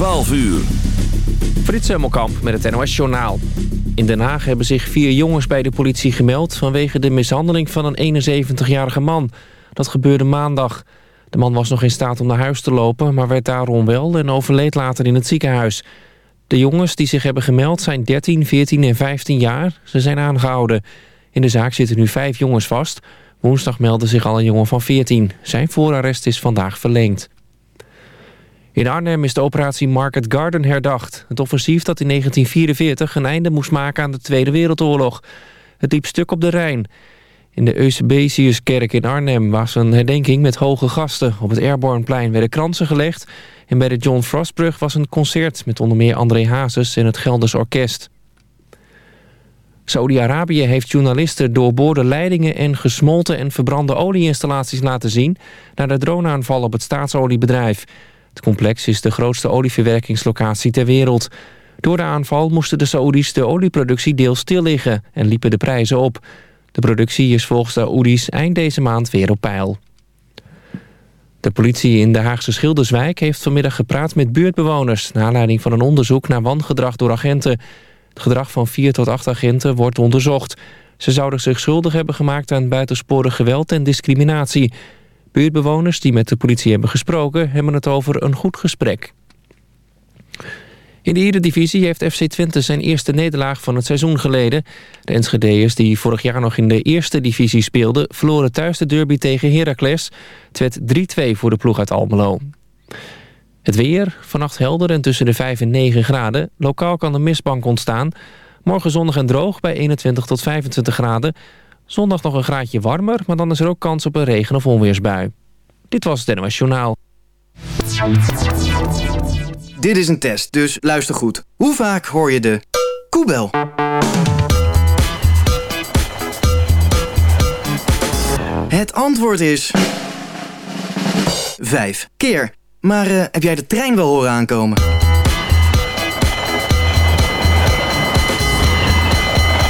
12 uur. Frits Hemmelkamp met het NOS Journaal. In Den Haag hebben zich vier jongens bij de politie gemeld... vanwege de mishandeling van een 71-jarige man. Dat gebeurde maandag. De man was nog in staat om naar huis te lopen... maar werd daarom wel en overleed later in het ziekenhuis. De jongens die zich hebben gemeld zijn 13, 14 en 15 jaar. Ze zijn aangehouden. In de zaak zitten nu vijf jongens vast. Woensdag meldde zich al een jongen van 14. Zijn voorarrest is vandaag verlengd. In Arnhem is de operatie Market Garden herdacht. Het offensief dat in 1944 een einde moest maken aan de Tweede Wereldoorlog. Het liep stuk op de Rijn. In de Eusebesiuskerk in Arnhem was een herdenking met hoge gasten. Op het Airborneplein werden kransen gelegd. En bij de John Frostbrug was een concert met onder meer André Hazes en het Gelders Orkest. Saudi-Arabië heeft journalisten doorboorde leidingen en gesmolten en verbrande olieinstallaties laten zien... naar de droneaanval op het staatsoliebedrijf. Het complex is de grootste olieverwerkingslocatie ter wereld. Door de aanval moesten de Saoedi's de olieproductie deels stil liggen en liepen de prijzen op. De productie is volgens de Saoedi's eind deze maand weer op peil. De politie in de Haagse Schilderswijk heeft vanmiddag gepraat met buurtbewoners... naar aanleiding van een onderzoek naar wangedrag door agenten. Het gedrag van vier tot acht agenten wordt onderzocht. Ze zouden zich schuldig hebben gemaakt aan buitensporig geweld en discriminatie... Buurtbewoners die met de politie hebben gesproken... hebben het over een goed gesprek. In de Eredivisie heeft FC Twente zijn eerste nederlaag van het seizoen geleden. De Enschedeërs die vorig jaar nog in de eerste divisie speelden... verloren thuis de derby tegen Heracles. Het werd 3-2 voor de ploeg uit Almelo. Het weer, vannacht helder en tussen de 5 en 9 graden. Lokaal kan een mistbank ontstaan. Morgen zonnig en droog bij 21 tot 25 graden. Zondag nog een graadje warmer, maar dan is er ook kans op een regen- of onweersbui. Dit was het NOS Journaal. Dit is een test, dus luister goed. Hoe vaak hoor je de koebel? Het antwoord is... Vijf keer. Maar uh, heb jij de trein wel horen aankomen?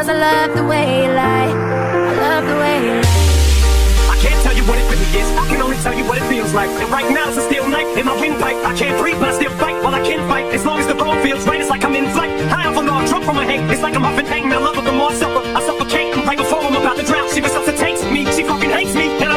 Cause I love the way you lie. I love the way you lie. I can't tell you what it really is. I can only tell you what it feels like. And right now it's a steel knife in my windpipe. I can't breathe, but I still fight. Well, I can fight. As long as the road feels right, it's like I'm in flight. High off a the drunk from my hate. It's like I'm up and hanging. I love her the more I suffer. I suffocate. Right before I'm about to drown. She take me. She fucking hates me.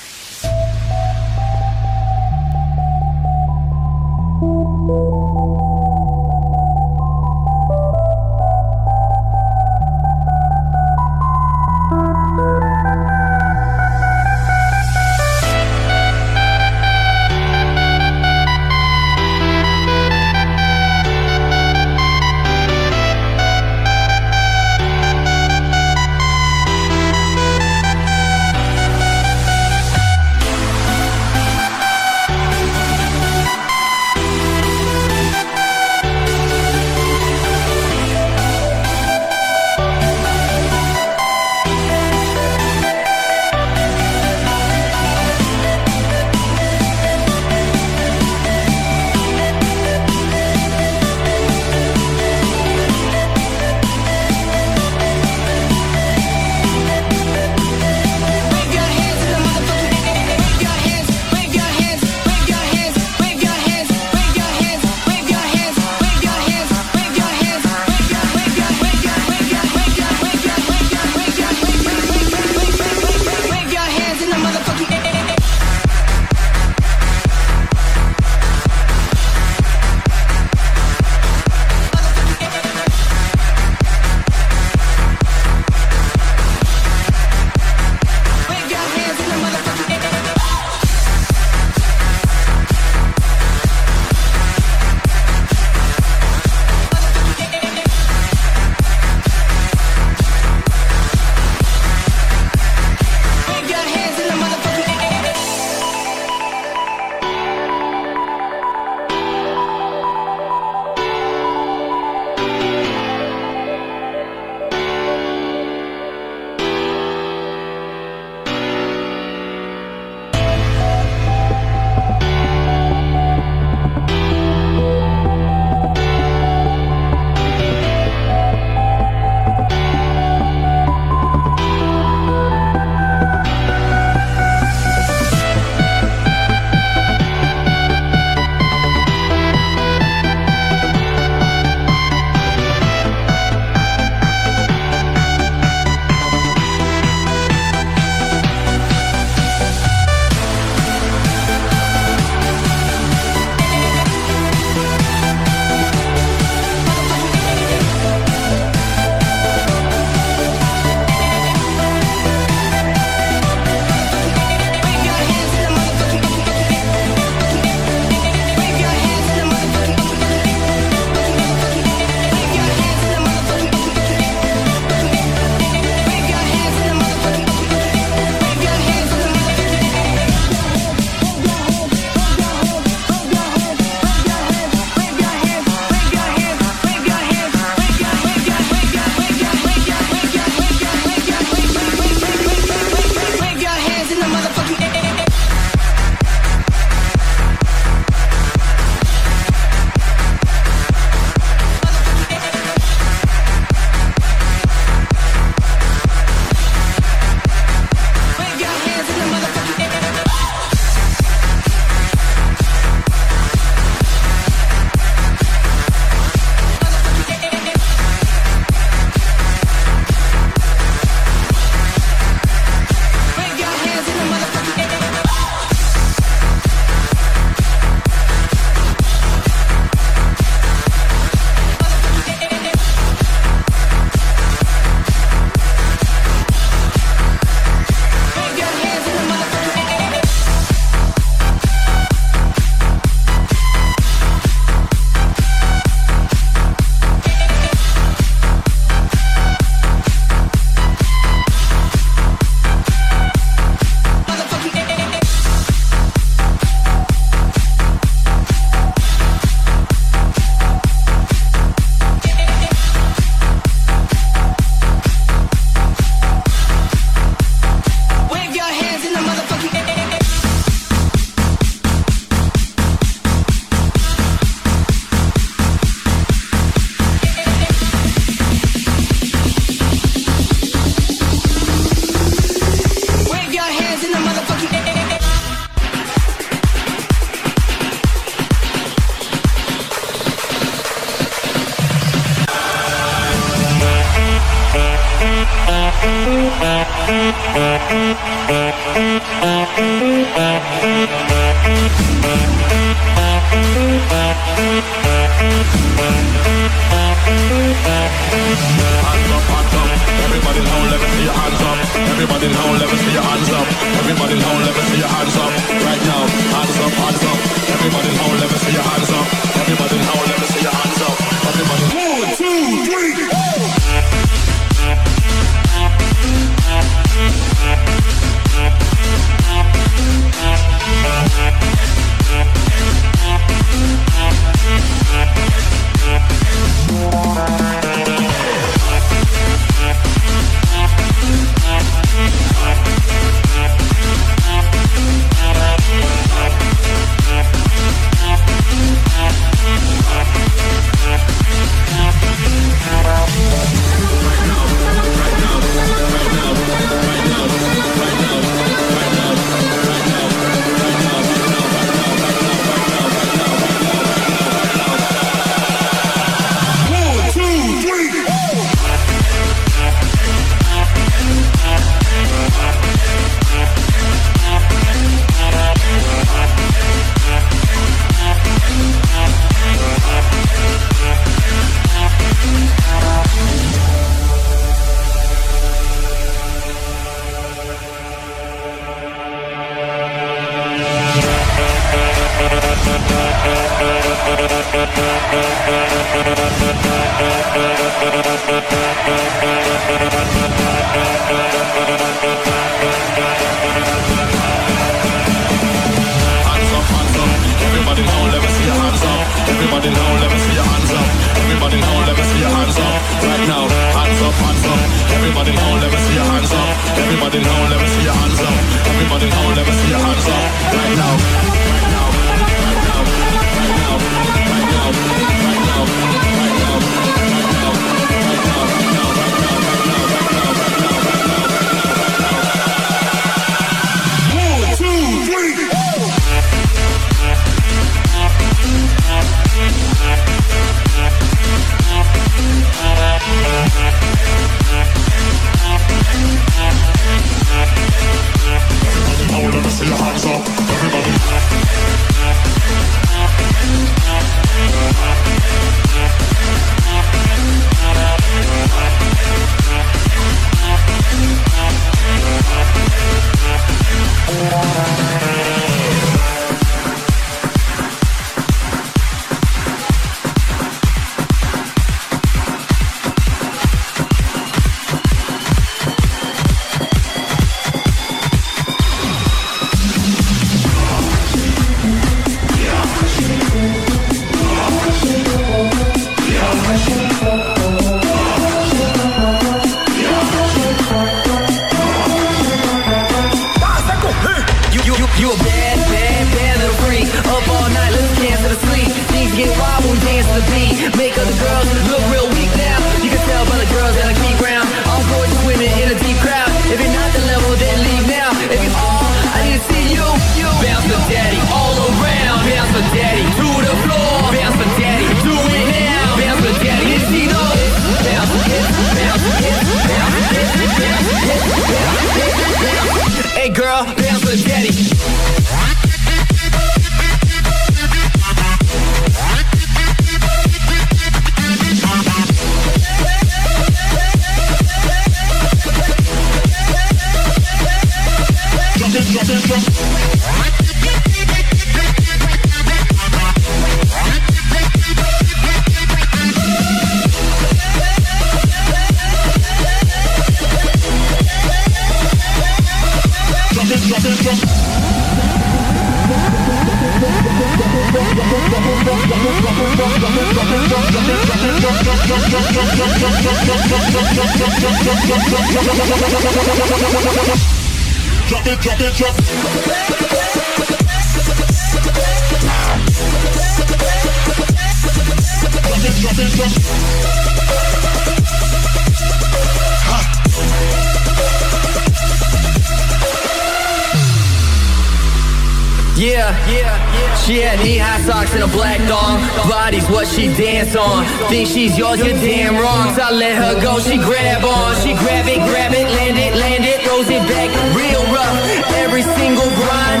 Yeah, knee high socks and a black thong. Body's what she dance on. Think she's yours, you're damn wrong. So I let her go, she grab on. She grab it, grab it, land it, land it, throws it back real rough. Every single grind,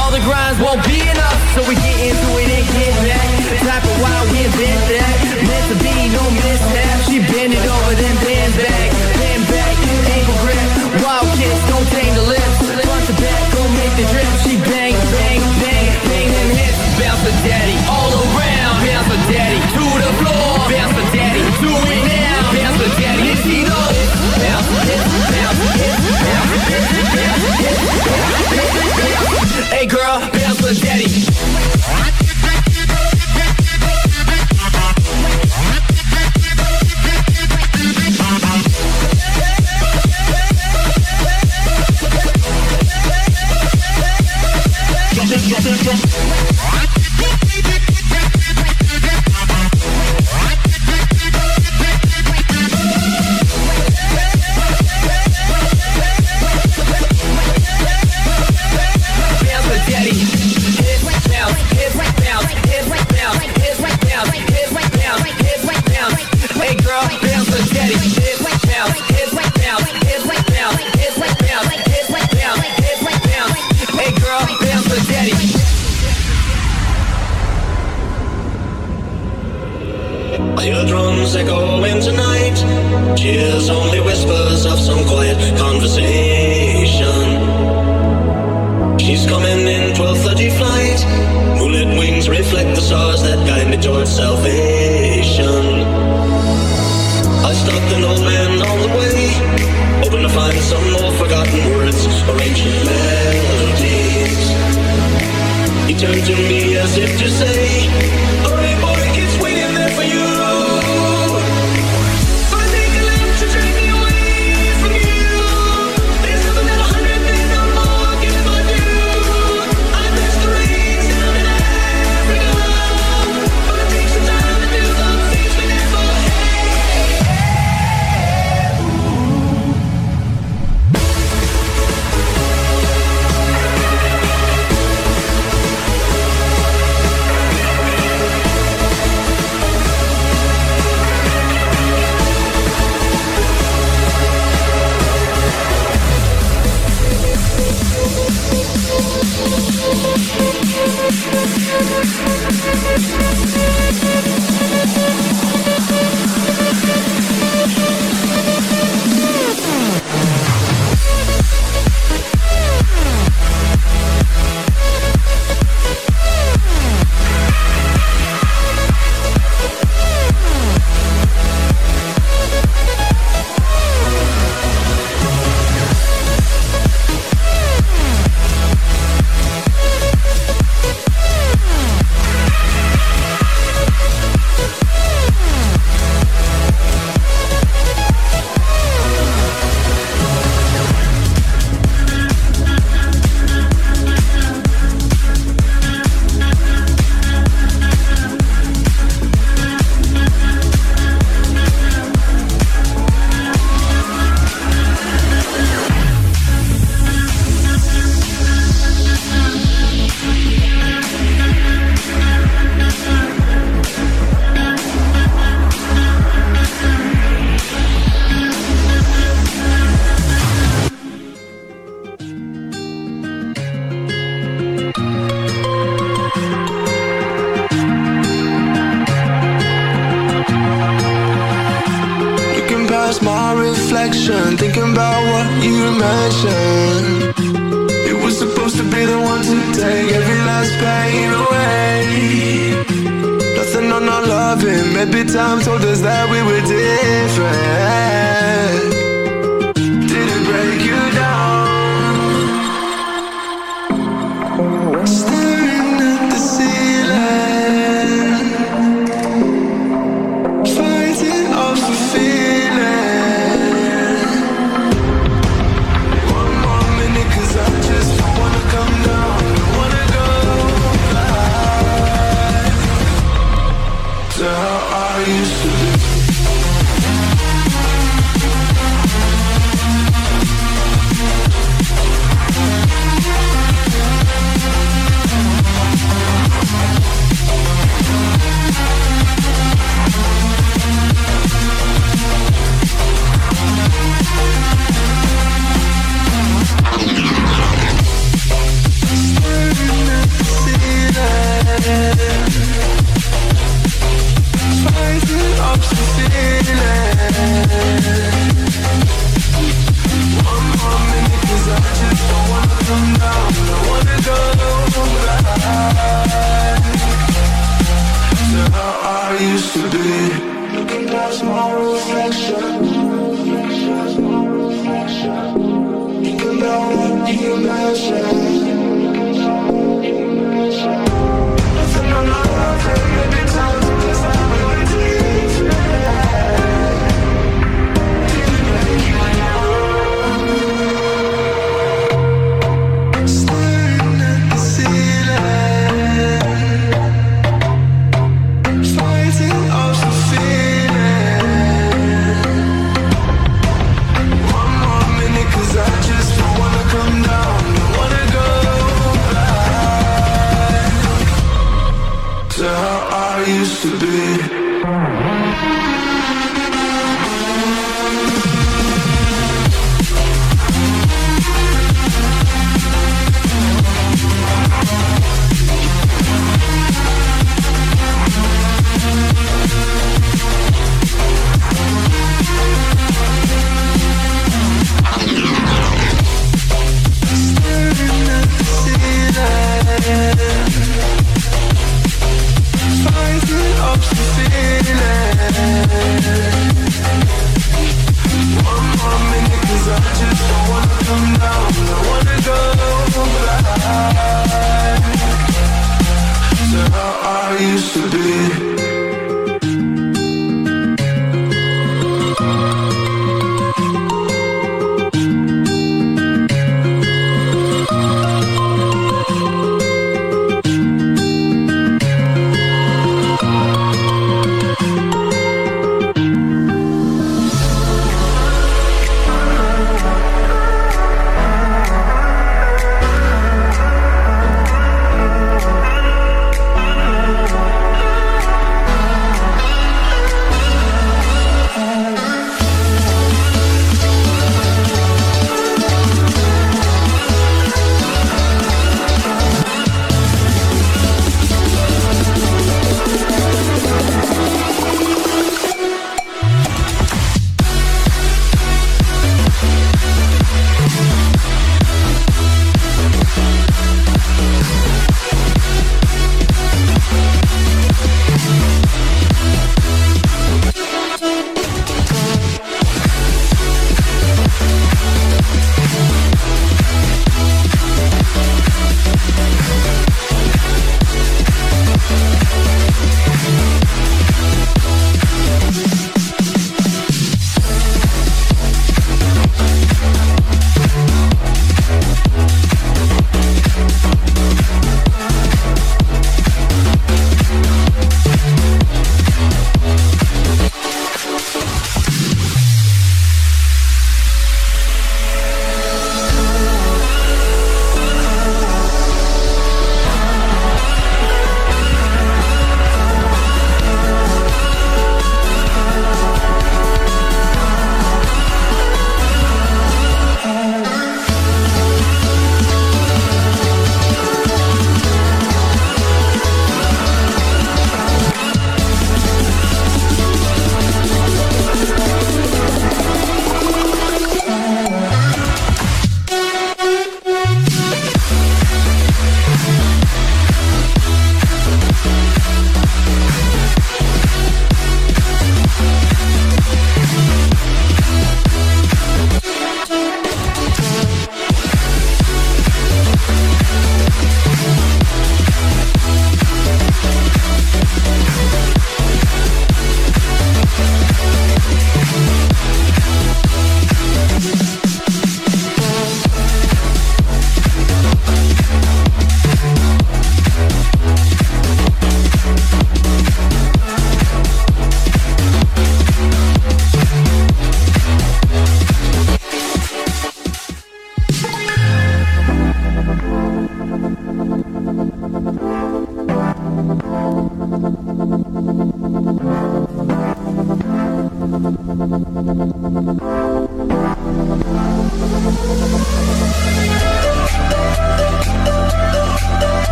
all the grinds won't be enough. So we get into it and get back. Type of wild Hey girl, there's the daddy. jump, jump, jump. some